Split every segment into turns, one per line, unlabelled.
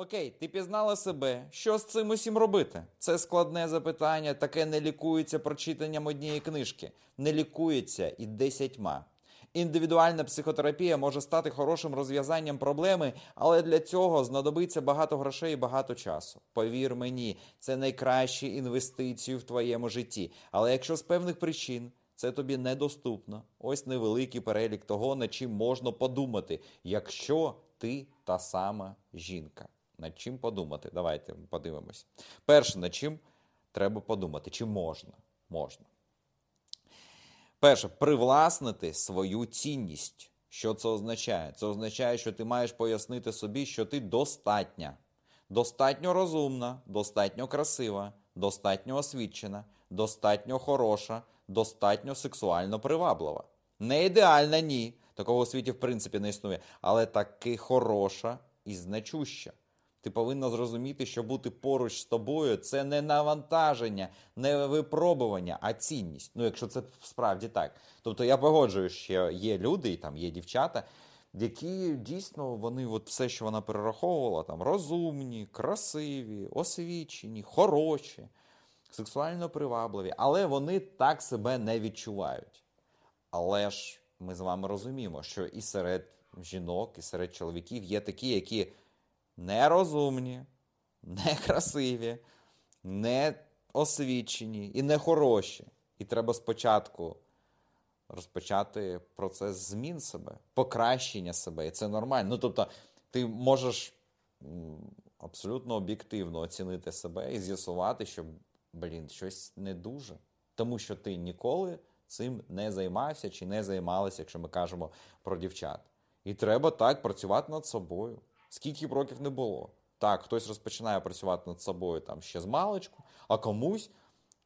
Окей, ти пізнала себе. Що з цим усім робити? Це складне запитання, таке не лікується прочитанням однієї книжки. Не лікується і десятьма. Індивідуальна психотерапія може стати хорошим розв'язанням проблеми, але для цього знадобиться багато грошей і багато часу. Повір мені, це найкращі інвестиції в твоєму житті. Але якщо з певних причин це тобі недоступно, ось невеликий перелік того, над чим можна подумати, якщо ти та сама жінка. Над чим подумати? Давайте подивимось. Перше, над чим треба подумати, чи можна? Можна. Перше, привласнити свою цінність. Що це означає? Це означає, що ти маєш пояснити собі, що ти достатня, достатньо розумна, достатньо красива, достатньо освічена, достатньо хороша, достатньо сексуально приваблива. Не ідеальна, ні. Такого у світі, в принципі, не існує, але таки хороша і значуща. Ти повинна зрозуміти, що бути поруч з тобою це не навантаження, не випробування, а цінність. Ну, якщо це справді так. Тобто я погоджую, що є люди і там є дівчата, які дійсно вони, от все, що вона перераховувала, там розумні, красиві, освічені, хороші, сексуально привабливі, але вони так себе не відчувають. Але ж ми з вами розуміємо, що і серед жінок, і серед чоловіків є такі, які нерозумні, не освічені і не хороші. І треба спочатку розпочати процес змін себе, покращення себе. І це нормально. Ну, тобто, ти можеш абсолютно об'єктивно оцінити себе і з'ясувати, що, блін, щось не дуже. Тому що ти ніколи цим не займався чи не займалася, якщо ми кажемо про дівчат. І треба так працювати над собою. Скільки б років не було. Так, хтось розпочинає працювати над собою там ще з маличку, а комусь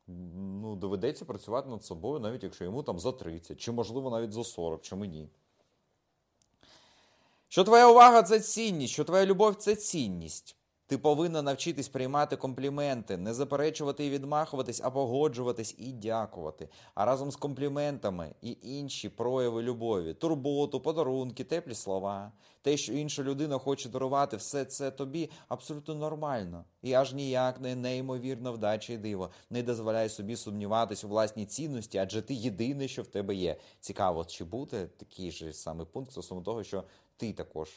ну, доведеться працювати над собою, навіть якщо йому там за 30, чи, можливо, навіть за 40, чи мені. Що твоя увага це цінність, що твоя любов це цінність. Ти повинна навчитись приймати компліменти, не заперечувати і відмахуватись, а погоджуватись і дякувати. А разом з компліментами і інші прояви любові, турботу, подарунки, теплі слова, те, що інша людина хоче дарувати, все це тобі абсолютно нормально. І аж ніяк не неймовірна вдача і диво. Не дозволяй собі сумніватись у власній цінності, адже ти єдине, що в тебе є. Цікаво, чи буде такий же саме пункт стосовно того, що ти також.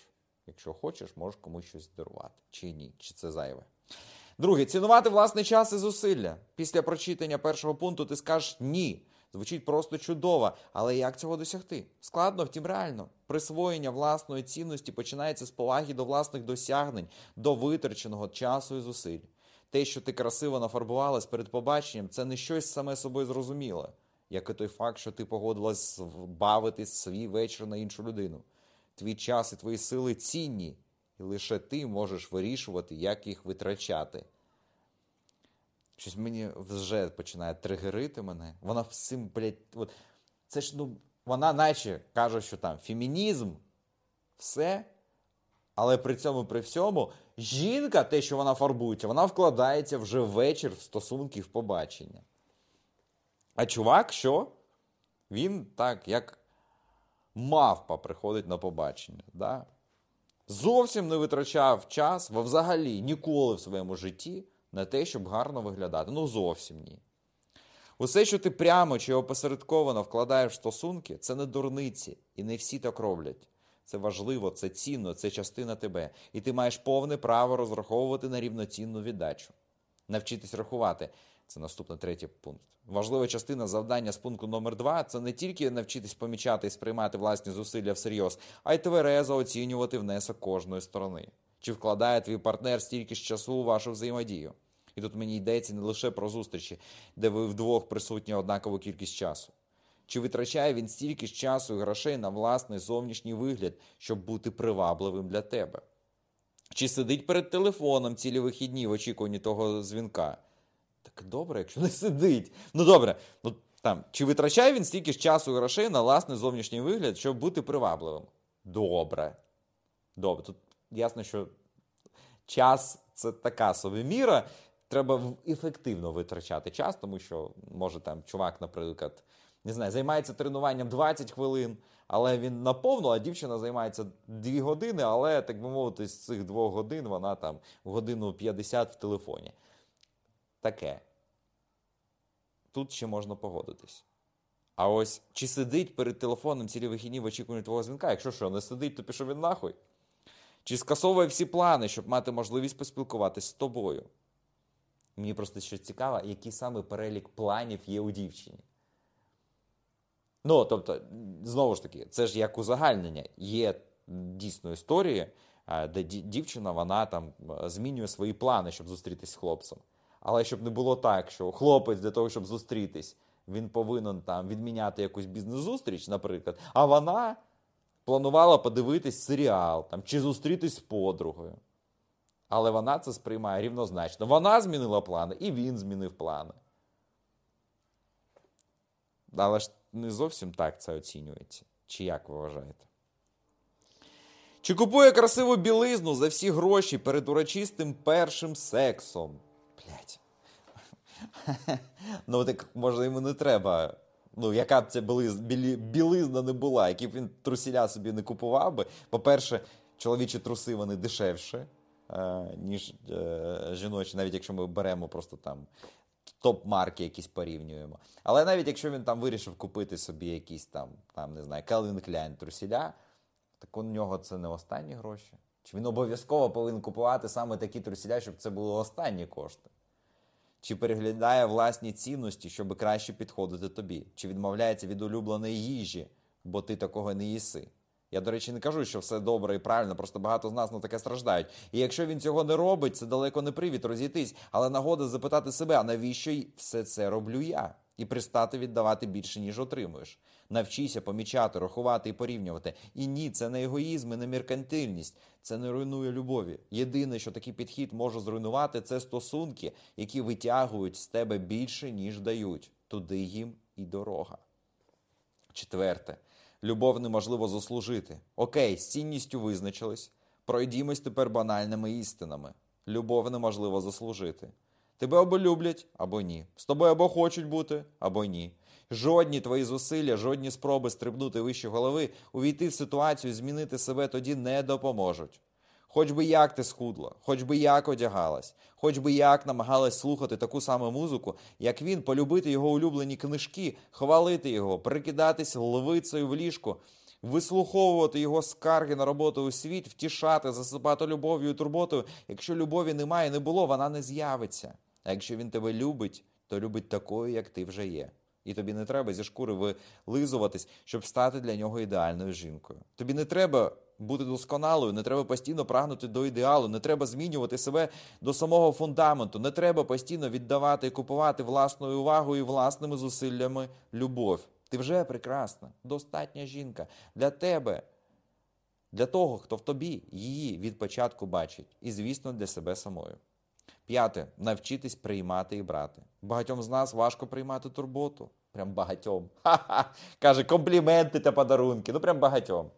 Якщо хочеш, можеш комусь щось дарувати. Чи ні, чи це зайве. Друге, цінувати власний час і зусилля. Після прочитання першого пункту ти скажеш ні. Звучить просто чудово, але як цього досягти? Складно, втім реально. Присвоєння власної цінності починається з поваги до власних досягнень, до витраченого часу і зусиль. Те, що ти красиво нафарбувалась перед побаченням, це не щось саме собою зрозуміле, як і той факт, що ти погодилась бавитись свій вечір на іншу людину. Твій час і твої сили цінні, і лише ти можеш вирішувати, як їх витрачати. Щось мені вже починає тригерити мене. Вона всім, блядь, от, це ж, ну, вона наче каже, що там фемінізм, все. Але при цьому, при всьому, жінка, те, що вона фарбується, вона вкладається вже ввечір в стосунки в побачення. А чувак, що? Він так, як мавпа приходить на побачення. Да? Зовсім не витрачав час взагалі ніколи в своєму житті на те, щоб гарно виглядати. Ну, зовсім ні. Усе, що ти прямо чи опосередковано вкладаєш в стосунки, це не дурниці, і не всі так роблять. Це важливо, це цінно, це частина тебе. І ти маєш повне право розраховувати на рівноцінну віддачу. Навчитись рахувати. Це наступний третій пункт. Важлива частина завдання з пункту номер 2 це не тільки навчитись помічати і сприймати власні зусилля всерйоз, а й тверезо оцінювати внесок кожної сторони. Чи вкладає твій партнер стільки ж часу у вашу взаємодію? І тут мені йдеться не лише про зустрічі, де ви вдвох присутні однакову кількість часу. Чи витрачає він стільки ж часу і грошей на власний зовнішній вигляд, щоб бути привабливим для тебе? Чи сидить перед телефоном цілі вихідні в очікуванні того дзвінка? Так добре, якщо не сидить. Ну добре, ну там, чи витрачає він стільки ж часу і грошей на власний зовнішній вигляд, щоб бути привабливим? Добре. Добре. Тут ясно, що час це така собі міра. Треба ефективно витрачати час, тому що може там чувак, наприклад, не знаю, займається тренуванням 20 хвилин, але він наповну, а дівчина займається дві години, але, так би мовити, з цих двох годин вона там годину 50 в телефоні. Таке. Тут ще можна погодитись. А ось чи сидить перед телефоном цілі вихідні в очікуванні твого дзвінка? Якщо що, не сидить, то пішов він нахуй. Чи скасовує всі плани, щоб мати можливість поспілкуватися з тобою? Мені просто щось цікаво, який саме перелік планів є у дівчині. Ну, тобто, знову ж таки, це ж як узагальнення. Є дійсно історії, де дівчина вона там змінює свої плани, щоб зустрітись з хлопцем. Але щоб не було так, що хлопець для того, щоб зустрітись, він повинен там відміняти якусь бізнес-зустріч, наприклад, а вона планувала подивитись серіал там, чи зустрітись з подругою. Але вона це сприймає рівнозначно. Вона змінила плани, і він змінив плани. Але ж не зовсім так це оцінюється. Чи як ви вважаєте? Чи купує красиву білизну за всі гроші перед урочистим першим сексом? Блять. Ну, так може йому не треба. Ну, яка б ця білизна не була, які б він трусіля собі не купував би. По-перше, чоловічі труси вони дешевше, е, ніж е, жіночі, навіть якщо ми беремо просто там топ-марки якісь порівнюємо. Але навіть якщо він там вирішив купити собі якісь там, там не знаю, Calvin Klein трусіля, так у нього це не останні гроші. Чи він обов'язково повинен купувати саме такі трусіля, щоб це були останні кошти? Чи переглядає власні цінності, щоб краще підходити тобі? Чи відмовляється від улюбленої їжі, бо ти такого не їси? Я, до речі, не кажу, що все добре і правильно, просто багато з нас на таке страждають. І якщо він цього не робить, це далеко не привід розійтись, але нагода запитати себе, а навіщо все це роблю я? І пристати віддавати більше, ніж отримуєш. Навчися помічати, рахувати і порівнювати. І ні, це не егоїзм і не меркантильність, це не руйнує любові. Єдине, що такий підхід може зруйнувати, це стосунки, які витягують з тебе більше, ніж дають. Туди їм і дорога. Четверте. Любов неможливо заслужити. Окей, з цінністю визначились. Пройдімось тепер банальними істинами. Любов неможливо заслужити. Тебе або люблять, або ні. З тобою або хочуть бути, або ні. Жодні твої зусилля, жодні спроби стрибнути вище голови, увійти в ситуацію, змінити себе тоді не допоможуть. Хоч би як ти схудла, хоч би як одягалась, хоч би як намагалась слухати таку саму музику, як він, полюбити його улюблені книжки, хвалити його, прикидатись левицею в ліжку, вислуховувати його скарги на роботу у світ, втішати, засипати любов'ю і турботою. Якщо любові немає, не було, вона не з'явиться. А якщо він тебе любить, то любить такою, як ти вже є. І тобі не треба зі шкури вилизуватись, щоб стати для нього ідеальною жінкою. Тобі не треба бути досконалою, не треба постійно прагнути до ідеалу, не треба змінювати себе до самого фундаменту, не треба постійно віддавати і купувати власною увагою і власними зусиллями любов. Ти вже прекрасна, достатня жінка для тебе, для того, хто в тобі її від початку бачить, і, звісно, для себе самою. П'яте навчитись приймати і брати. Багатьом з нас важко приймати турботу. Прям багатьом. Ха-ха! Каже, компліменти та подарунки. Ну, прям багатьом.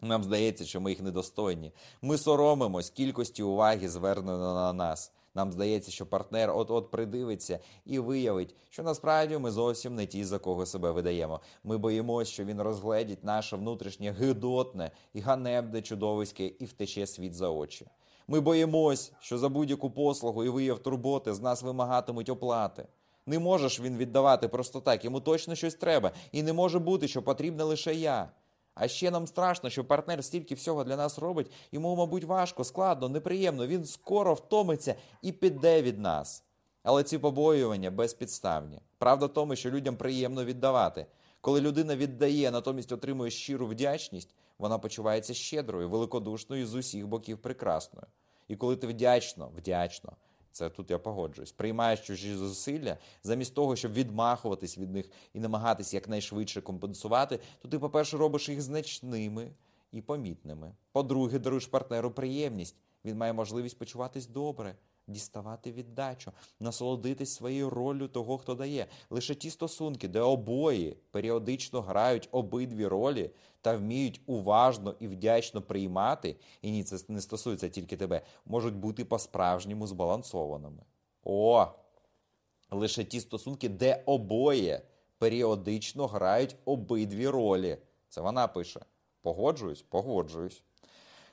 Нам здається, що ми їх недостойні. Ми соромимось кількості уваги, звернено на нас. Нам здається, що партнер от-от придивиться і виявить, що насправді ми зовсім не ті, за кого себе видаємо. Ми боїмося, що він розгледить наше внутрішнє гидотне і ганебне чудовиське і втече світ за очі. Ми боїмось, що за будь-яку послугу і вияв турботи з нас вимагатимуть оплати. Не можеш він віддавати просто так, йому точно щось треба, і не може бути, що потрібна лише я. А ще нам страшно, що партнер стільки всього для нас робить, йому, мабуть, важко, складно, неприємно, він скоро втомиться і піде від нас. Але ці побоювання безпідставні. Правда в тому, що людям приємно віддавати. Коли людина віддає, натомість отримує щиру вдячність, вона почувається щедрою, великодушною з усіх боків прекрасною. І коли ти вдячно, вдячно це тут я погоджуюсь. Приймаєш чужі зусилля, замість того, щоб відмахуватись від них і намагатись якнайшвидше компенсувати, то ти, по-перше, робиш їх значними і помітними. По-друге, даруєш партнеру приємність. Він має можливість почуватись добре діставати віддачу, насолодитись своєю роллю того, хто дає. Лише ті стосунки, де обоє періодично грають обидві ролі та вміють уважно і вдячно приймати, і ні, це не стосується тільки тебе, можуть бути по-справжньому збалансованими. О! Лише ті стосунки, де обоє періодично грають обидві ролі. Це вона пише: Погоджуюсь, погоджуюсь.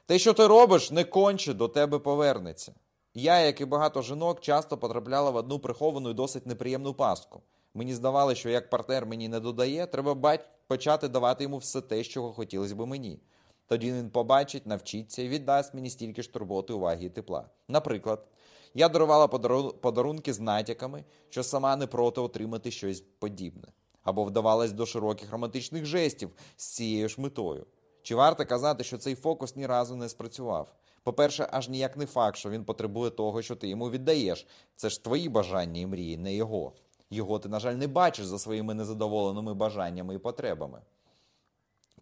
Те, що ти робиш, не конче до тебе повернеться. Я, як і багато жінок, часто потрапляла в одну приховану і досить неприємну пастку. Мені здавалося, що як партнер мені не додає, треба почати давати йому все те, чого хотілося б мені. Тоді він побачить, навчиться і віддасть мені стільки ж турботи, уваги і тепла. Наприклад, я дарувала подарунки з натяками, що сама не проти отримати щось подібне, або вдавалась до широких романтичних жестів з цією ж метою. Чи варто казати, що цей фокус ні разу не спрацював? По-перше, аж ніяк не факт, що він потребує того, що ти йому віддаєш. Це ж твої бажання і мрії, не його. Його ти, на жаль, не бачиш за своїми незадоволеними бажаннями і потребами.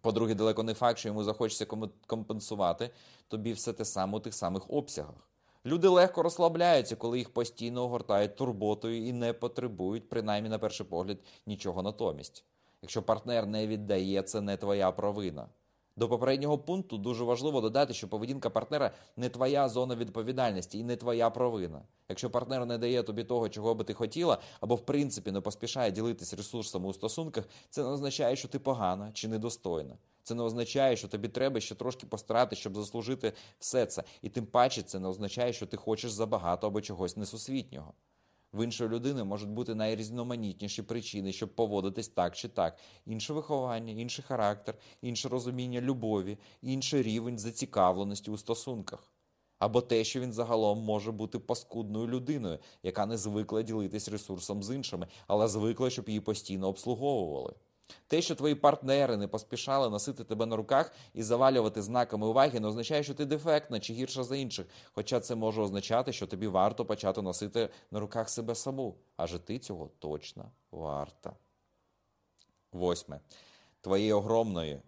По-друге, далеко не факт, що йому захочеться компенсувати тобі все те саме у тих самих обсягах. Люди легко розслабляються, коли їх постійно огортають турботою і не потребують, принаймні на перший погляд, нічого натомість. Якщо партнер не віддає, це не твоя провина. До попереднього пункту дуже важливо додати, що поведінка партнера не твоя зона відповідальності і не твоя провина. Якщо партнер не дає тобі того, чого би ти хотіла, або в принципі не поспішає ділитись ресурсами у стосунках, це не означає, що ти погана чи недостойна. Це не означає, що тобі треба ще трошки постаратися, щоб заслужити все це. І тим паче це не означає, що ти хочеш забагато або чогось несусвітнього. В іншої людини можуть бути найрізноманітніші причини, щоб поводитись так чи так. Інше виховання, інший характер, інше розуміння любові, інший рівень зацікавленості у стосунках. Або те, що він загалом може бути паскудною людиною, яка не звикла ділитись ресурсом з іншими, але звикла, щоб її постійно обслуговували. Те, що твої партнери не поспішали носити тебе на руках і завалювати знаками уваги, не означає, що ти дефектна чи гірша за інших. Хоча це може означати, що тобі варто почати носити на руках себе саму. Адже ти цього точно варта. Восьме. Твоєї огромної,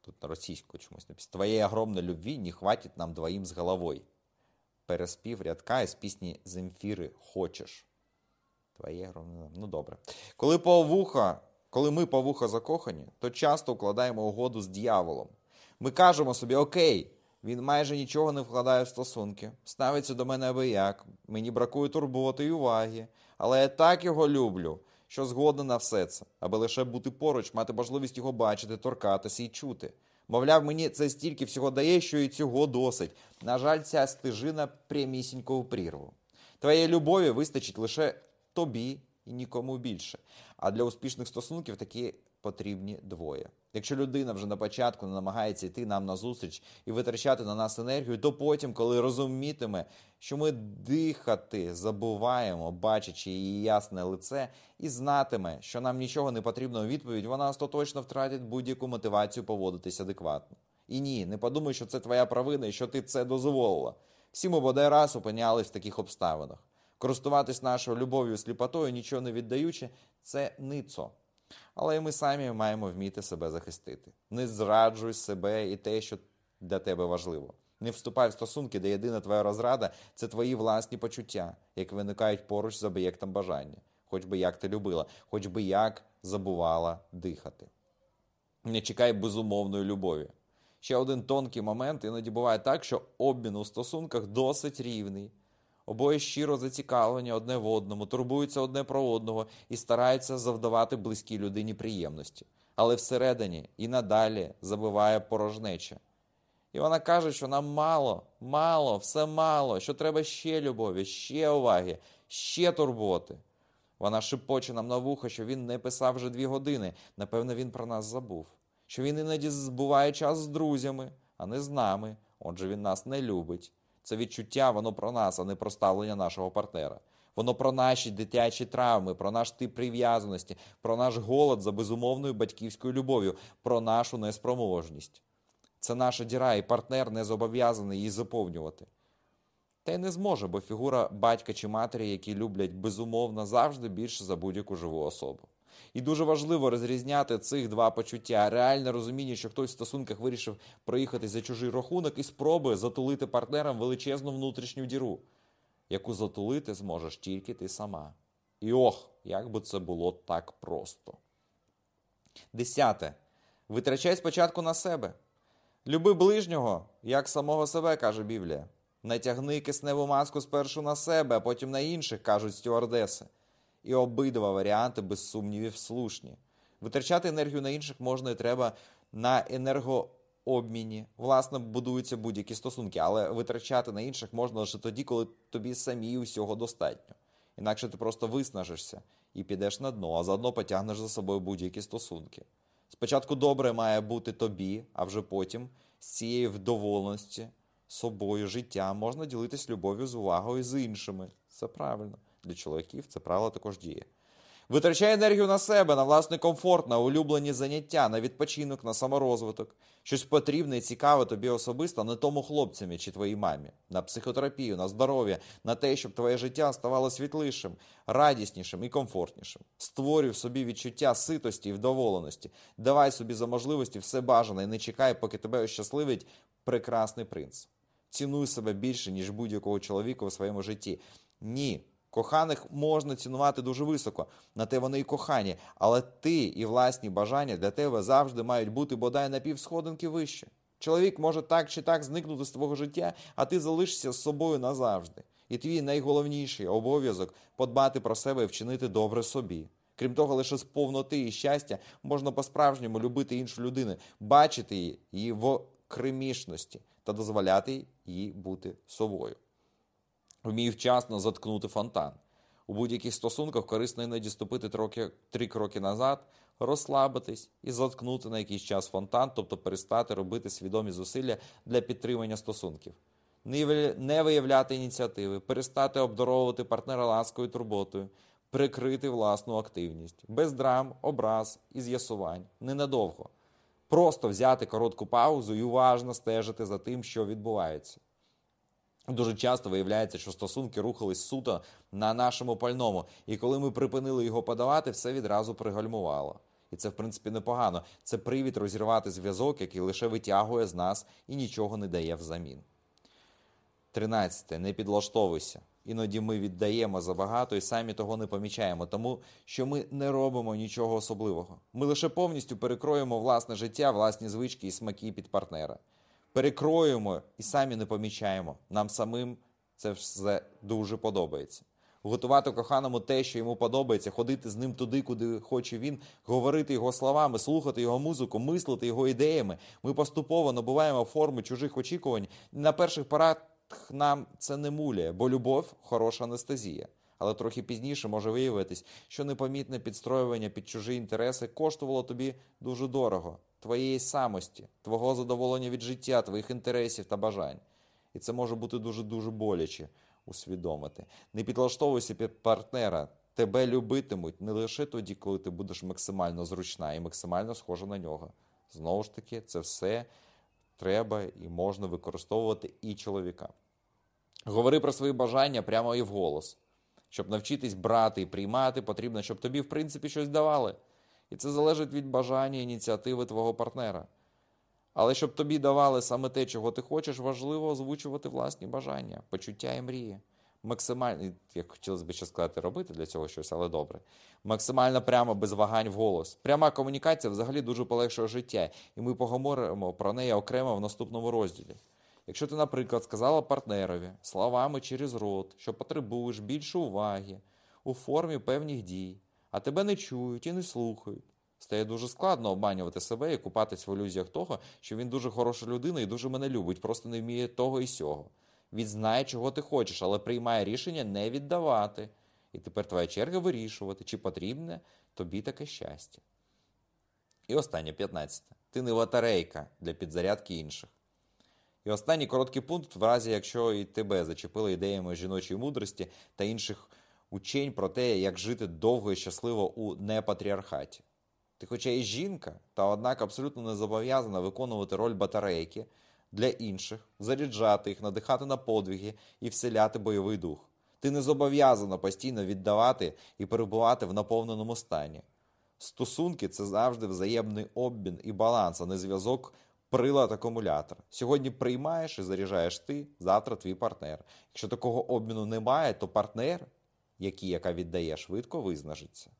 тут на російську чомусь написано, твоєї огромної любві не хватить нам двоїм з головою. Переспів рядка із пісні Земфіри Хочеш. Твоє огромне. Ну добре. Коли по вуха коли ми по вуха закохані, то часто укладаємо угоду з дьяволом. Ми кажемо собі, окей, він майже нічого не вкладає в стосунки, ставиться до мене аби як, мені бракує турботи і уваги, але я так його люблю, що згодна на все це, аби лише бути поруч, мати можливість його бачити, торкатися і чути. Мовляв, мені це стільки всього дає, що і цього досить. На жаль, ця стежина прямісінько у прірву. Твоєї любові вистачить лише тобі і нікому більше. А для успішних стосунків такі потрібні двоє. Якщо людина вже на початку не намагається йти нам на зустріч і витрачати на нас енергію, то потім, коли розумітиме, що ми дихати забуваємо, бачачи її ясне лице, і знатиме, що нам нічого не потрібно у відповідь, вона остаточно втратить будь-яку мотивацію поводитись адекватно. І ні, не подумай, що це твоя провина і що ти це дозволила. Всі ми бодай раз опинялись в таких обставинах. Користуватись нашою любов'ю сліпотою, нічого не віддаючи, це ницо. Але ми самі маємо вміти себе захистити. Не зраджуй себе і те, що для тебе важливо. Не вступай в стосунки, де єдина твоя розрада це твої власні почуття, які виникають поруч з об'єктом бажання, хоч би як ти любила, хоч би як забувала дихати. Не чекай безумовної любові. Ще один тонкий момент, іноді буває так, що обмін у стосунках досить рівний. Обоє щиро зацікавлені одне в одному, турбуються одне про одного і стараються завдавати близькій людині приємності. Але всередині і надалі забиває порожнеча. І вона каже, що нам мало, мало, все мало, що треба ще любові, ще уваги, ще турботи. Вона шепоче нам на вухо, що він не писав вже дві години. Напевно, він про нас забув. Що він іноді збуває час з друзями, а не з нами. Отже, він нас не любить. Це відчуття, воно про нас, а не про ставлення нашого партнера. Воно про наші дитячі травми, про наш тип прив'язаності, про наш голод за безумовною батьківською любов'ю, про нашу неспроможність. Це наша діра, і партнер не зобов'язаний її заповнювати. Та й не зможе, бо фігура батька чи матері, які люблять безумовно, завжди більше за будь-яку живу особу. І дуже важливо розрізняти цих два почуття. Реальне розуміння, що хтось в стосунках вирішив проїхати за чужий рахунок і спробує затулити партнерам величезну внутрішню діру, яку затулити зможеш тільки ти сама. І ох, як би це було так просто. Десяте. Витрачай спочатку на себе. Люби ближнього, як самого себе, каже Біблія. Не тягни кисневу маску спершу на себе, а потім на інших, кажуть стюардеси. І обидва варіанти, без сумнівів, слушні. Витрачати енергію на інших можна і треба на енергообміні. Власне, будуються будь-які стосунки, але витрачати на інших можна лише тоді, коли тобі самі усього достатньо. Інакше ти просто виснажишся і підеш на дно, а заодно потягнеш за собою будь-які стосунки. Спочатку добре має бути тобі, а вже потім з цієї вдоволеності собою, життя можна ділитись любов'ю з увагою з іншими. Це правильно. Для чоловіків це правило також діє. Витрачай енергію на себе, на власний комфорт, на улюблені заняття, на відпочинок, на саморозвиток. Щось потрібне і цікаве тобі особисто, не тому хлопцямі чи твоїй мамі, на психотерапію, на здоров'я, на те, щоб твоє життя ставало світлішим, радіснішим і комфортнішим. Створюй в собі відчуття ситості і вдоволеності. Давай собі за можливості все бажане і не чекай, поки тебе ощасливить прекрасний принц. Цінуй себе більше, ніж будь-якого чоловіка у своєму житті. Ні. Коханих можна цінувати дуже високо, на те вони і кохані, але ти і власні бажання для тебе завжди мають бути бодай на півсходинки вище. Чоловік може так чи так зникнути з твого життя, а ти залишишся з собою назавжди. І твій найголовніший обов'язок подбати про себе і вчинити добре собі. Крім того, лише з повноти і щастя можна по-справжньому любити іншу людину, бачити її в кримішності та дозволяти їй бути собою. Вмій вчасно заткнути фонтан. У будь-яких стосунках корисно іноді ступити троки, три кроки назад, розслабитись і заткнути на якийсь час фонтан, тобто перестати робити свідомі зусилля для підтримання стосунків, не виявляти ініціативи, перестати обдаровувати партнера ласкою турботою, прикрити власну активність, без драм, образ і з'ясувань, ненадовго. Просто взяти коротку паузу і уважно стежити за тим, що відбувається. Дуже часто виявляється, що стосунки рухались суто на нашому пальному, і коли ми припинили його подавати, все відразу пригальмувало. І це, в принципі, непогано. Це привід розірвати зв'язок, який лише витягує з нас і нічого не дає взамін. Тринадцяте. Не підлаштовуйся. Іноді ми віддаємо забагато і самі того не помічаємо, тому що ми не робимо нічого особливого. Ми лише повністю перекроємо власне життя, власні звички і смаки під партнера перекроюємо і самі не помічаємо. Нам самим це все дуже подобається. Готувати коханому те, що йому подобається, ходити з ним туди, куди хоче він, говорити його словами, слухати його музику, мислити його ідеями. Ми поступово набуваємо форми чужих очікувань. На перших порах нам це не муляє, бо любов хороша анестезія. Але трохи пізніше може виявитись, що непомітне підстроювання під чужі інтереси коштувало тобі дуже дорого твоєї самості, твого задоволення від життя, твоїх інтересів та бажань. І це може бути дуже-дуже боляче усвідомити. Не підлаштовуйся під партнера. Тебе любитимуть не лише тоді, коли ти будеш максимально зручна і максимально схожа на нього. Знову ж таки, це все треба і можна використовувати і чоловікам. Говори про свої бажання прямо і вголос. Щоб навчитись брати і приймати, потрібно, щоб тобі, в принципі, щось давали. І це залежить від бажання ініціативи твого партнера. Але щоб тобі давали саме те, чого ти хочеш, важливо озвучувати власні бажання, почуття і мрії. Максимально, як хотілося б ще сказати, робити для цього щось, але добре. Максимально прямо без вагань в голос. Пряма комунікація взагалі дуже полегшує життя, і ми поговоримо про неї окремо в наступному розділі. Якщо ти, наприклад, сказала партнерові словами через рот, що потребуєш більше уваги у формі певних дій а тебе не чують і не слухають. Стає дуже складно обманювати себе і купатись в ілюзіях того, що він дуже хороша людина і дуже мене любить, просто не вміє того і сього. Він знає, чого ти хочеш, але приймає рішення не віддавати. І тепер твоя черга вирішувати, чи потрібне тобі таке щастя. І останнє 15. Ти не батарейка для підзарядки інших. І останній короткий пункт, в разі якщо і тебе зачепили ідеями жіночої мудрості та інших учень про те, як жити довго і щасливо у непатріархаті. Ти, хоча і жінка, та однак абсолютно не зобов'язана виконувати роль батарейки для інших, заряджати їх, надихати на подвиги і вселяти бойовий дух. Ти не зобов'язана постійно віддавати і перебувати в наповненому стані. Стосунки це завжди взаємний обмін і баланс, а не зв'язок прилад акумулятор. Сьогодні приймаєш і заряджаєш ти, завтра твій партнер. Якщо такого обміну немає, то партнер які яка віддає, швидко визнажиться.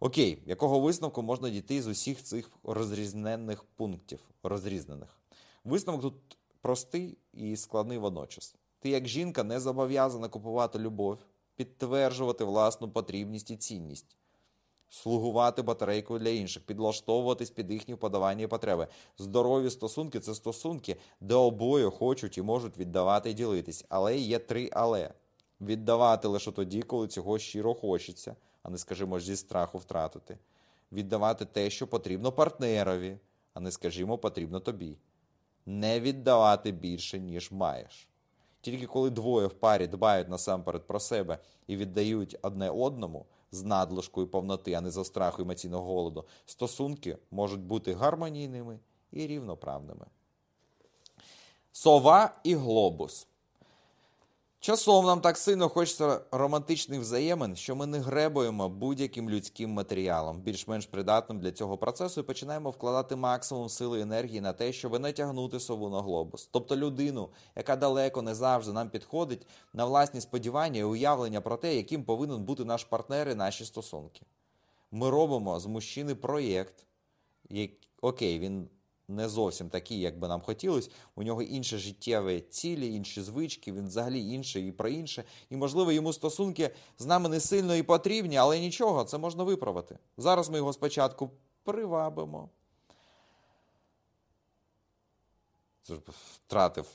Окей, якого висновку можна дійти з усіх цих розрізнених пунктів, розрізнених? Висновок тут простий і складний водночас. Ти, як жінка, не зобов'язана купувати любов, підтверджувати власну потрібність і цінність. слугувати батарейкою для інших, підлаштовуватись під їхні вподобання і потреби. Здорові стосунки це стосунки, де обоє хочуть і можуть віддавати і ділитись. Але є три але. Віддавати лише тоді, коли цього щиро хочеться, а не, скажімо, зі страху втратити. Віддавати те, що потрібно партнерові, а не, скажімо, потрібно тобі. Не віддавати більше, ніж маєш. Тільки коли двоє в парі дбають насамперед про себе і віддають одне одному з надлишкою повноти, а не за страху емоційного голоду, стосунки можуть бути гармонійними і рівноправними. Сова і глобус. Часом нам так сильно хочеться романтичних взаємин, що ми не гребуємо будь-яким людським матеріалом, більш-менш придатним для цього процесу, і починаємо вкладати максимум сили і енергії на те, щоб натягнути сову на глобус. Тобто людину, яка далеко не завжди нам підходить, на власні сподівання і уявлення про те, яким повинен бути наш партнер і наші стосунки. Ми робимо з мужчини проєкт, як... окей, він не зовсім такий, як би нам хотілося. У нього інші життєві цілі, інші звички, він взагалі інший і про інше. І, можливо, йому стосунки з нами не сильно і потрібні, але нічого, це можна виправити. Зараз ми його спочатку привабимо. Втратив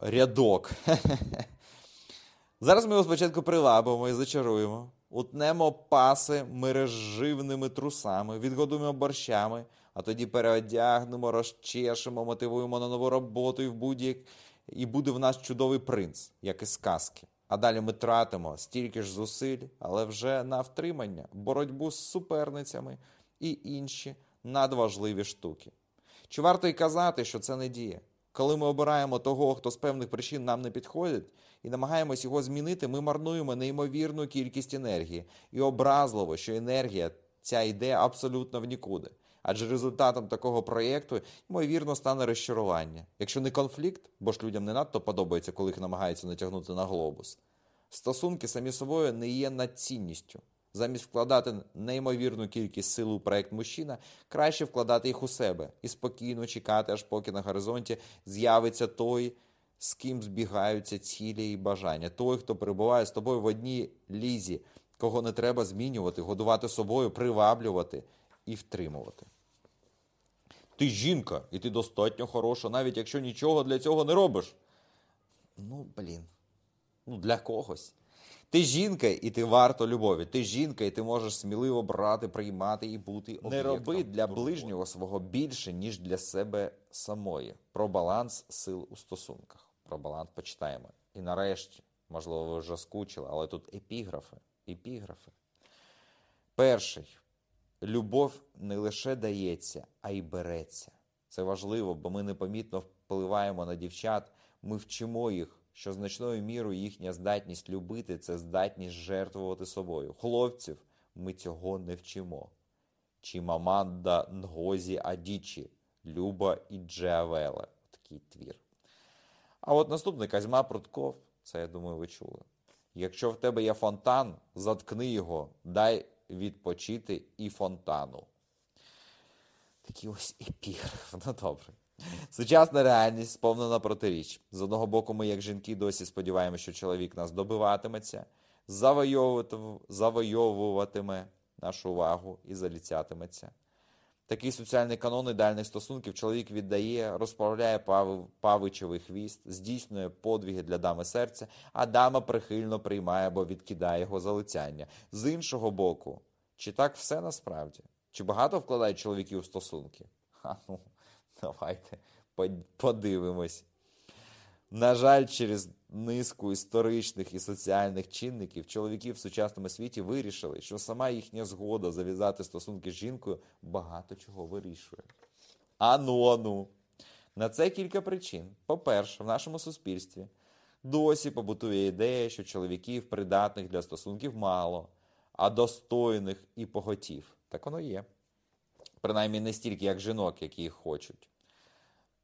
рядок. Зараз ми його спочатку привабимо і зачаруємо. Утнемо паси мереживними трусами, відгодуємо борщами, а тоді переодягнемо, розчешемо, мотивуємо на нову роботу і в будь-як і буде в нас чудовий принц, як із сказки. А далі ми тратимо стільки ж зусиль, але вже на втримання, боротьбу з суперницями і інші надважливі штуки. Чи варто й казати, що це не діє? Коли ми обираємо того, хто з певних причин нам не підходить, і намагаємось його змінити, ми марнуємо неймовірну кількість енергії. І образливо, що енергія ця йде абсолютно в нікуди. Адже результатом такого проєкту, ймовірно, стане розчарування. Якщо не конфлікт, бо ж людям не надто подобається, коли їх намагаються натягнути на глобус. Стосунки самі собою не є надцінністю. Замість вкладати неймовірну кількість сил у проект мужчина, краще вкладати їх у себе і спокійно чекати, аж поки на горизонті з'явиться той, з ким збігаються цілі і бажання. Той, хто перебуває з тобою в одній лізі, кого не треба змінювати, годувати собою, приваблювати і втримувати. Ти жінка, і ти достатньо хороша, навіть якщо нічого для цього не робиш. Ну, блін. Ну, для когось. Ти жінка, і ти варто любові. Ти жінка, і ти можеш сміливо брати, приймати і бути. об'єктом. Не роби для ближнього свого більше, ніж для себе самої. Про баланс сил у стосунках. Про баланс почитаємо. І нарешті, можливо, ви вже скучили, але тут епіграфи. Епіграфи. Перший. Любов не лише дається, а й береться. Це важливо, бо ми непомітно впливаємо на дівчат, ми вчимо їх що значною мірою їхня здатність любити це здатність жертвувати собою. Хлопців ми цього не вчимо. Чімаманда Нгозі Адічі, Люба і Джеавеле. Такий твір. А от наступний Казьма Прутков, це я думаю, ви чули. Якщо в тебе є фонтан, заткни його, дай відпочити і фонтану. Такий ось епіграф. Ну добре. Сучасна реальність сповнена протиріч. З одного боку, ми, як жінки, досі сподіваємося, що чоловік нас добиватиметься, завойовуватиме нашу увагу і заліцятиметься. Такий соціальний канон ідеальних стосунків чоловік віддає, розправляє павичевий хвіст, здійснює подвіги для дами серця, а дама прихильно приймає або відкидає його залицяння. З іншого боку, чи так все насправді? Чи багато вкладають чоловіки у стосунки? Ха, ну, Давайте подивимось. На жаль, через низку історичних і соціальних чинників чоловіки в сучасному світі вирішили, що сама їхня згода зав'язати стосунки з жінкою багато чого вирішує. Ану, ану. На це кілька причин. По-перше, в нашому суспільстві досі побутує ідея, що чоловіків придатних для стосунків мало, а достойних і поготів. Так воно є. Принаймні не стільки, як жінок, які їх хочуть.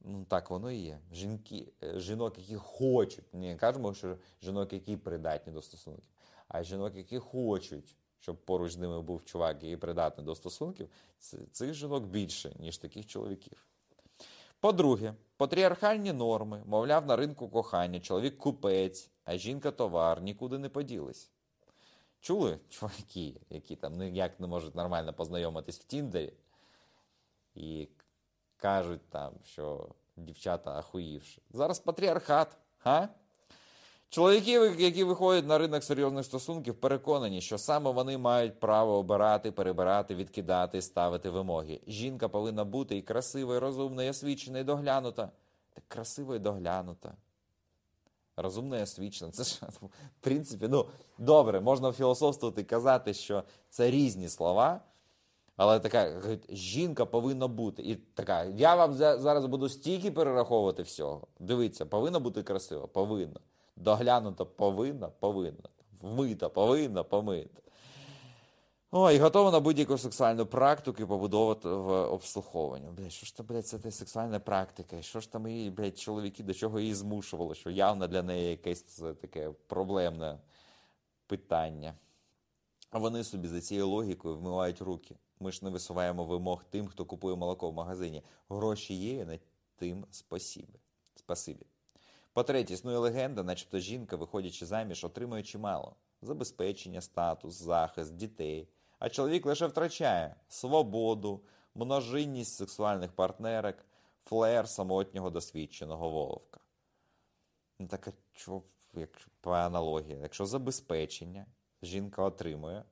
Ну, так воно і є. Жінки, е, Жінок, які хочуть. Не кажемо, що жінок, які придатні до стосунків, а жінок, які хочуть, щоб поруч з ними був чувак, який придатний до стосунків, цих жінок більше, ніж таких чоловіків. По-друге, патріархальні норми, мовляв, на ринку кохання, чоловік купець, а жінка товар, нікуди не поділись. Чули чуваки, які там ніяк не можуть нормально познайомитись в Тіндері і кажуть там, що дівчата ахуївши. Зараз патріархат, га? Чоловіки, які виходять на ринок серйозних стосунків, переконані, що саме вони мають право обирати, перебирати, відкидати, ставити вимоги. Жінка повинна бути і красива, і розумна, і освічена, і доглянута. Так красива і доглянута. Розумна і освічена. Це ж, в принципі, ну, добре, можна філософствувати і казати, що це різні слова. Але така жінка повинна бути. І така, я вам зараз буду стільки перераховувати всього. Дивіться, повинна бути красива, повинна. Доглянута повинна, повинна. Вмита, повинна, помита. О, і готова на будь-яку сексуальну практику побудовувати в обслуговуванні. Блядь, що ж там, блядь, це сексуальна практика? Що ж там її, блядь, чоловіки до чого її змушували? Що явно для неї якесь це таке проблемне питання. А вони собі за цією логікою вмивають руки. Ми ж не висуваємо вимог тим, хто купує молоко в магазині. Гроші є, на тим спасибі. спасибі. По-третє, існує легенда, начебто жінка, виходячи заміж, отримує чимало забезпечення, статус, захист, дітей. А чоловік лише втрачає свободу, множинність сексуальних партнерок, флер самотнього досвідченого вовка. Ну, так, а чого, як по аналогії, якщо забезпечення жінка отримує,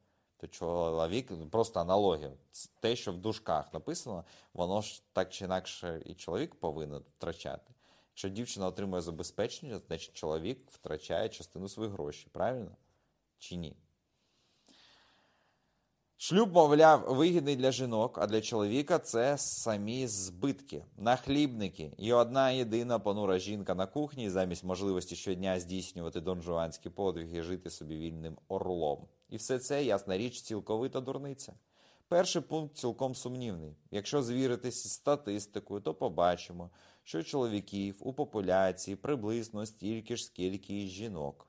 то чоловік, ну, просто аналогія, те, що в дужках написано, воно ж так чи інакше і чоловік повинен втрачати. Якщо дівчина отримує забезпечення, значить чоловік втрачає частину своїх грошей, правильно? Чи ні? Шлюб, мовляв, вигідний для жінок, а для чоловіка це самі збитки, нахлібники. І одна єдина понура жінка на кухні, замість можливості щодня здійснювати донжуанські подвиги і жити собі вільним орлом. І все це, ясна річ, цілковита дурниця. Перший пункт цілком сумнівний. Якщо звіритись з статистикою, то побачимо, що чоловіків у популяції приблизно стільки ж, скільки і жінок.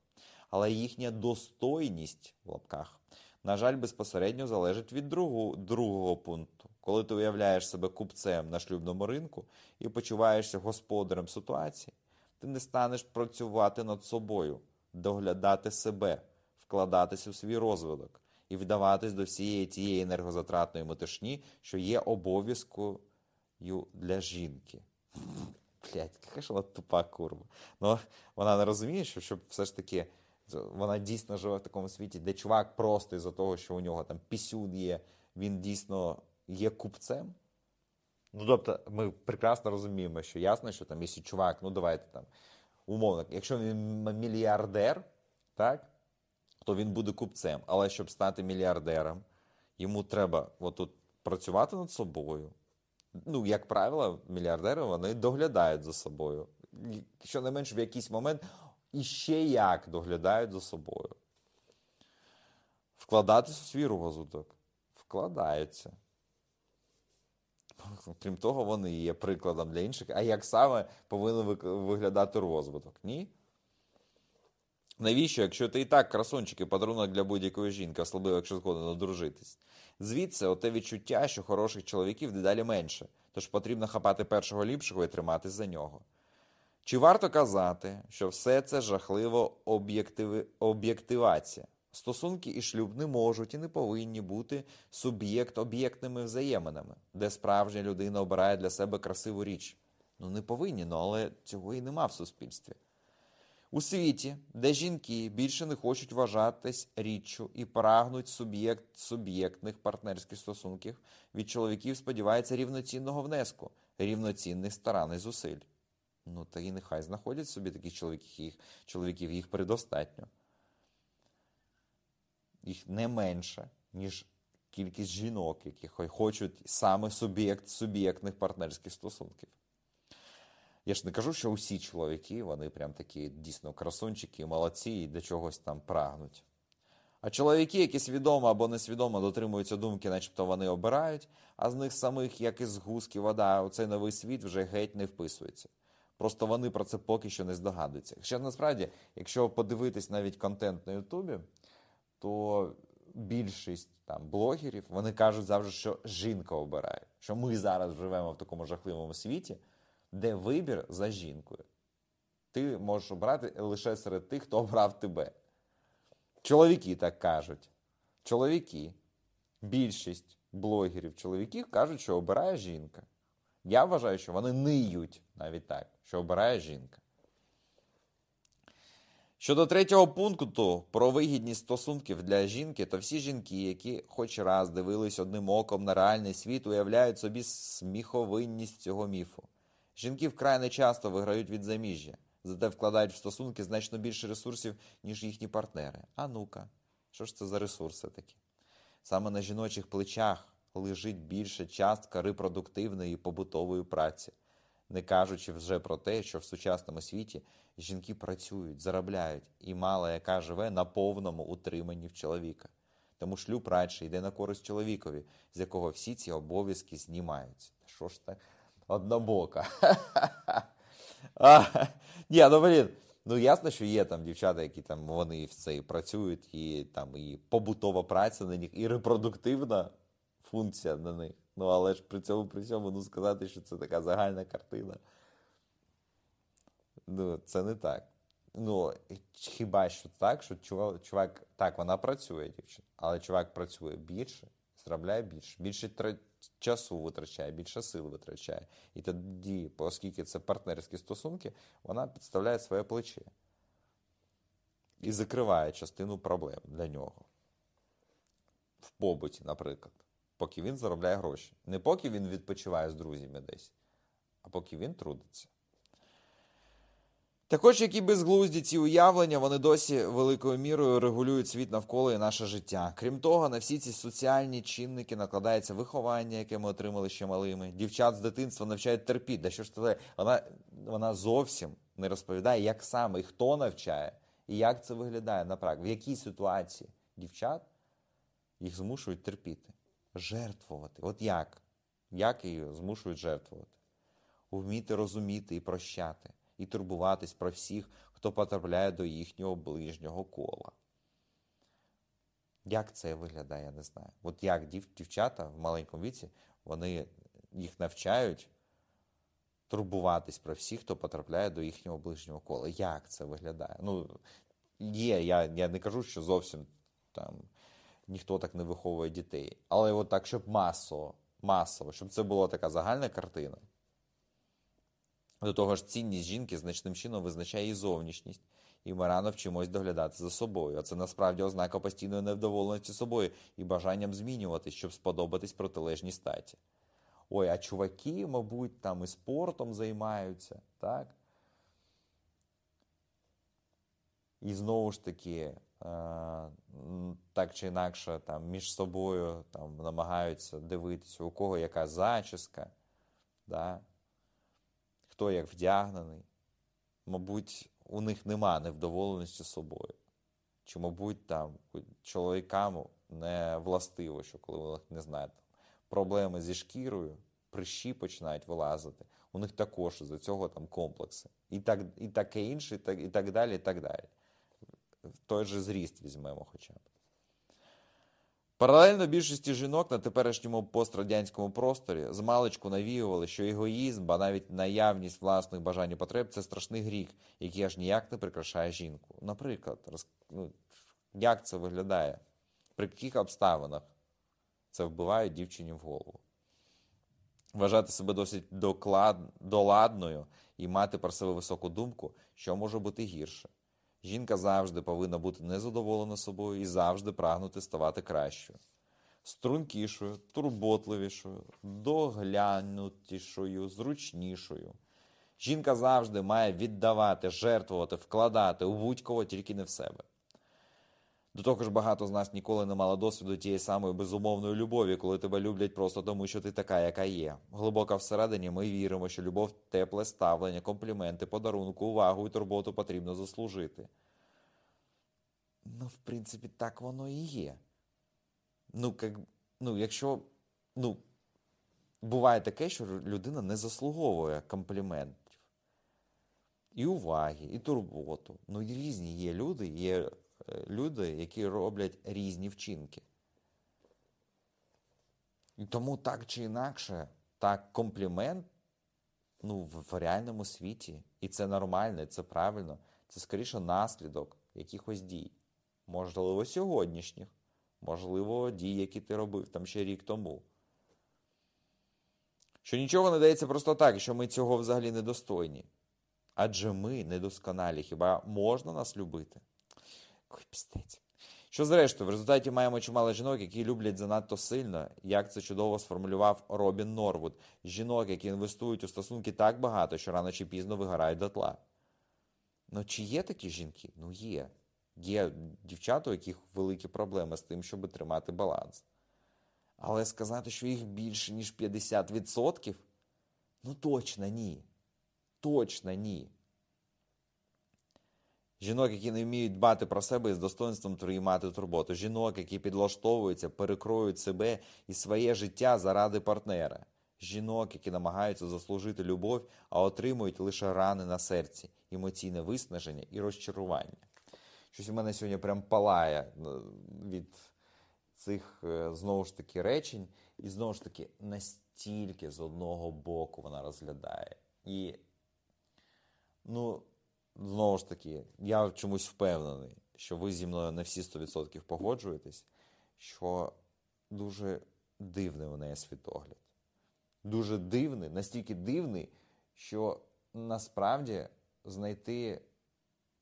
Але їхня достойність в лапках, на жаль, безпосередньо залежить від другого, другого пункту. Коли ти уявляєш себе купцем на шлюбному ринку і почуваєшся господарем ситуації, ти не станеш працювати над собою, доглядати себе, вкладатись у свій розвиток і вдаватись до всієї тієї енергозатратної метушні, що є обов'язкою для жінки. Блять, яка ж вона тупа курва. Ну, вона не розуміє, що щоб все ж таки вона дійсно живе в такому світі, де чувак просто із-за того, що у нього там пісюн є, він дійсно є купцем. Ну, тобто, ми прекрасно розуміємо, що ясно, що там, якщо чувак, ну давайте там, умовно, якщо він мільярдер, так, то він буде купцем. Але щоб стати мільярдером, йому треба отут працювати над собою. Ну, як правило, мільярдери вони доглядають за собою. Що не менш в якийсь момент і ще як доглядають за собою. Вкладатися в свій розвиток. Вкладаються. Крім того, вони є прикладом для інших. А як саме повинен виглядати розвиток? Ні? Навіщо, якщо ти і так красунчик і подарунок для будь-якої жінки, особливо, якщо згоден одружитись? Звідси оте відчуття, що хороших чоловіків дедалі менше, тож потрібно хапати першого ліпшого і триматись за нього. Чи варто казати, що все це жахливо об'єктиви... об'єктивація? Стосунки і шлюб не можуть і не повинні бути суб'єкт-об'єктними взаєминами, де справжня людина обирає для себе красиву річ. Ну, не повинні, ну, але цього і нема в суспільстві. У світі, де жінки більше не хочуть вважатись річчю і прагнуть суб'єкт суб'єктних партнерських стосунків, від чоловіків сподівається рівноцінного внеску, рівноцінних старан і зусиль. Ну, та і нехай знаходять собі таких чоловіків, чоловіків, їх предостатньо. Їх не менше, ніж кількість жінок, які хочуть саме суб'єкт суб'єктних партнерських стосунків. Я ж не кажу, що усі чоловіки, вони прям такі дійсно красунчики, молодці і до чогось там прагнуть. А чоловіки, які свідомо або несвідомо дотримуються думки, начебто вони обирають, а з них самих, як із гуски вода, у цей новий світ вже геть не вписується. Просто вони про це поки що не здогадуються. Хоча насправді, якщо подивитись навіть контент на Ютубі, то більшість там блогерів вони кажуть завжди, що жінка обирає, що ми зараз живемо в такому жахливому світі, де вибір за жінкою. Ти можеш обрати лише серед тих, хто обрав тебе. Чоловіки так кажуть. чоловіки, більшість блогерів чоловіків кажуть, що обирає жінка. Я вважаю, що вони ниють навіть так, що обирає жінка. Щодо третього пункту про вигідність стосунків для жінки, то всі жінки, які хоч раз дивились одним оком на реальний світ, уявляють собі сміховинність цього міфу. Жінки вкрай не часто виграють від заміжжя, зате вкладають в стосунки значно більше ресурсів, ніж їхні партнери. А ну-ка, що ж це за ресурси такі? Саме на жіночих плечах лежить більша частка репродуктивної побутової праці, не кажучи вже про те, що в сучасному світі жінки працюють, заробляють, і мало яка живе на повному утриманні в чоловіка. Тому шлюб радше йде на користь чоловікові, з якого всі ці обов'язки знімаються. Що ж так однобока? Ні, ну блін. Ну, ясно, що є там дівчата, які там вони в цей працюють, і там і побутова праця на них, і репродуктивна функція на них. Ну, але ж при цьому при цьому ну, сказати, що це така загальна картина. Ну, це не так. Ну, хіба що так, що чувак, чувак так, вона працює, дівчина, але чувак працює більше, заробляє більше, більше часу витрачає, більше сил витрачає. І тоді, оскільки це партнерські стосунки, вона підставляє своє плече і закриває частину проблем для нього. В побуті, наприклад, поки він заробляє гроші. Не поки він відпочиває з друзями десь, а поки він трудиться. Також, які безглузді ці уявлення, вони досі великою мірою регулюють світ навколо і наше життя. Крім того, на всі ці соціальні чинники накладається виховання, яке ми отримали ще малими. Дівчат з дитинства навчають терпіти. Да що ж це? Вона, вона зовсім не розповідає, як саме і хто навчає, і як це виглядає на практиці, в якій ситуації дівчат їх змушують терпіти, жертвувати. От як? Як її змушують жертвувати? Вміти розуміти і прощати і турбуватись про всіх, хто потрапляє до їхнього ближнього кола. Як це виглядає, я не знаю. От як дів, дівчата в маленькому віці, вони їх навчають турбуватись про всіх, хто потрапляє до їхнього ближнього кола. Як це виглядає? Ну, є, я, я не кажу, що зовсім там ніхто так не виховує дітей. Але от так, щоб масово, масово, щоб це була така загальна картина. До того ж, цінність жінки значним чином визначає її зовнішність, і ми рано вчимось доглядати за собою. А це насправді ознака постійної невдоволеності собою і бажанням змінюватись, щоб сподобатись протилежній статі. Ой, а чуваки, мабуть, там і спортом займаються, так? І знову ж таки, е, так чи інакше, там, між собою там, намагаються дивитися, у кого яка зачіска. Да? Хто як вдягнений. Мабуть, у них нема невдоволеності собою. Чи, мабуть, там чоловікам не властиво, що коли них не знаю, проблеми зі шкірою, прищі починають вилазити, у них також за цього там комплекси. І так, і таке інше, і так, і так далі, і так далі. Той же зріст візьмемо хоча б. Паралельно більшості жінок на теперішньому пострадянському просторі з маличку навіювали, що егоїзм, ба навіть наявність власних бажань і потреб це страшний гріх, який аж ніяк не прикрашає жінку. Наприклад, роз... ну, як це виглядає? При яких обставинах це вбиває дівчині в голову? Вважати себе досить доклад... доладною і мати про себе високу думку, що може бути гірше. Жінка завжди повинна бути незадоволена собою і завжди прагнути ставати кращою, стрункішою, турботливішою, доглянутішою, зручнішою. Жінка завжди має віддавати, жертвувати, вкладати у будь-кого, тільки не в себе. До того ж, багато з нас ніколи не мало досвіду тієї самої безумовної любові, коли тебе люблять просто тому, що ти така, яка є. Глибоко всередині ми віримо, що любов, тепле ставлення, компліменти, подарунку, увагу і турботу потрібно заслужити. Ну, в принципі, так воно і є. Ну, як, ну якщо. Ну, буває таке, що людина не заслуговує компліментів. І уваги, і турботу. Ну, і різні є люди, є люди, які роблять різні вчинки. І тому так чи інакше, так комплімент ну, в реальному світі. І це нормально, і це правильно. Це скоріше наслідок якихось дій. Можливо, сьогоднішніх, можливо, дії, які ти робив там ще рік тому. Що нічого не дається просто так, що ми цього взагалі недостойні. Адже ми недосконалі. Хіба можна нас любити? Ой, пістець. Що зрештою, в результаті маємо чимало жінок, які люблять занадто сильно, як це чудово сформулював Робін Норвуд. Жінок, які інвестують у стосунки так багато, що рано чи пізно вигорають дотла. Ну, чи є такі жінки? Ну, є. Є дівчата, у яких великі проблеми з тим, щоб тримати баланс. Але сказати, що їх більше, ніж 50%? Ну, точно ні. Точно ні. Жінок, які не вміють дбати про себе і з достоинством приймати турботу. Жінок, які підлаштовуються, перекроють себе і своє життя заради партнера. Жінок, які намагаються заслужити любов, а отримують лише рани на серці, емоційне виснаження і розчарування. Щось у мене сьогодні прям палає е, від цих е, знову ж таки речень, і знову ж таки настільки з одного боку вона розглядає. І, ну, знову ж таки, я чомусь впевнений, що ви зі мною на всі 100% погоджуєтесь, що дуже дивний у неї світогляд. Дуже дивний, настільки дивний, що насправді знайти,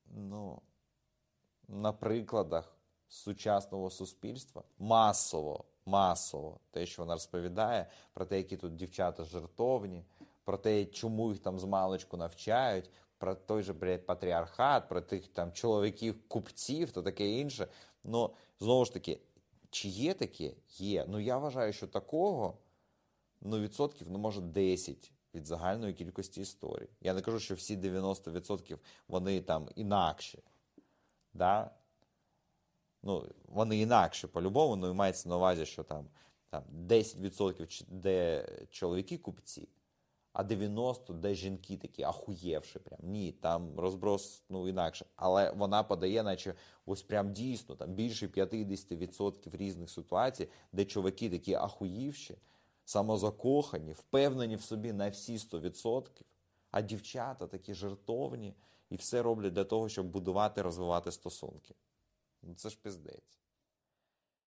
ну, на прикладах сучасного суспільства масово, масово те, що вона розповідає, про те, які тут дівчата жертовні, про те, чому їх там з маличку навчають, про той же блядь, патріархат, про тих там чоловіків, купців та таке інше. Ну, знову ж таки, чи є таке? Є. Ну я вважаю, що такого ну, відсотків, ну, може, 10 від загальної кількості історій. Я не кажу, що всі 90% вони там інакші. Да? Ну, вони інакше по-любому, ну і мається на увазі, що там, там 10% де чоловіки купці, а 90% де жінки такі ахуєвші. Прям. Ні, там розброс ну, інакше. Але вона подає, наче ось прям дійсно там більше 50% різних ситуацій, де чоловіки такі ахуївші, самозакохані, впевнені в собі на всі 100%, а дівчата такі жертовні і все роблять для того, щоб будувати, розвивати стосунки. Ну це ж пиздець.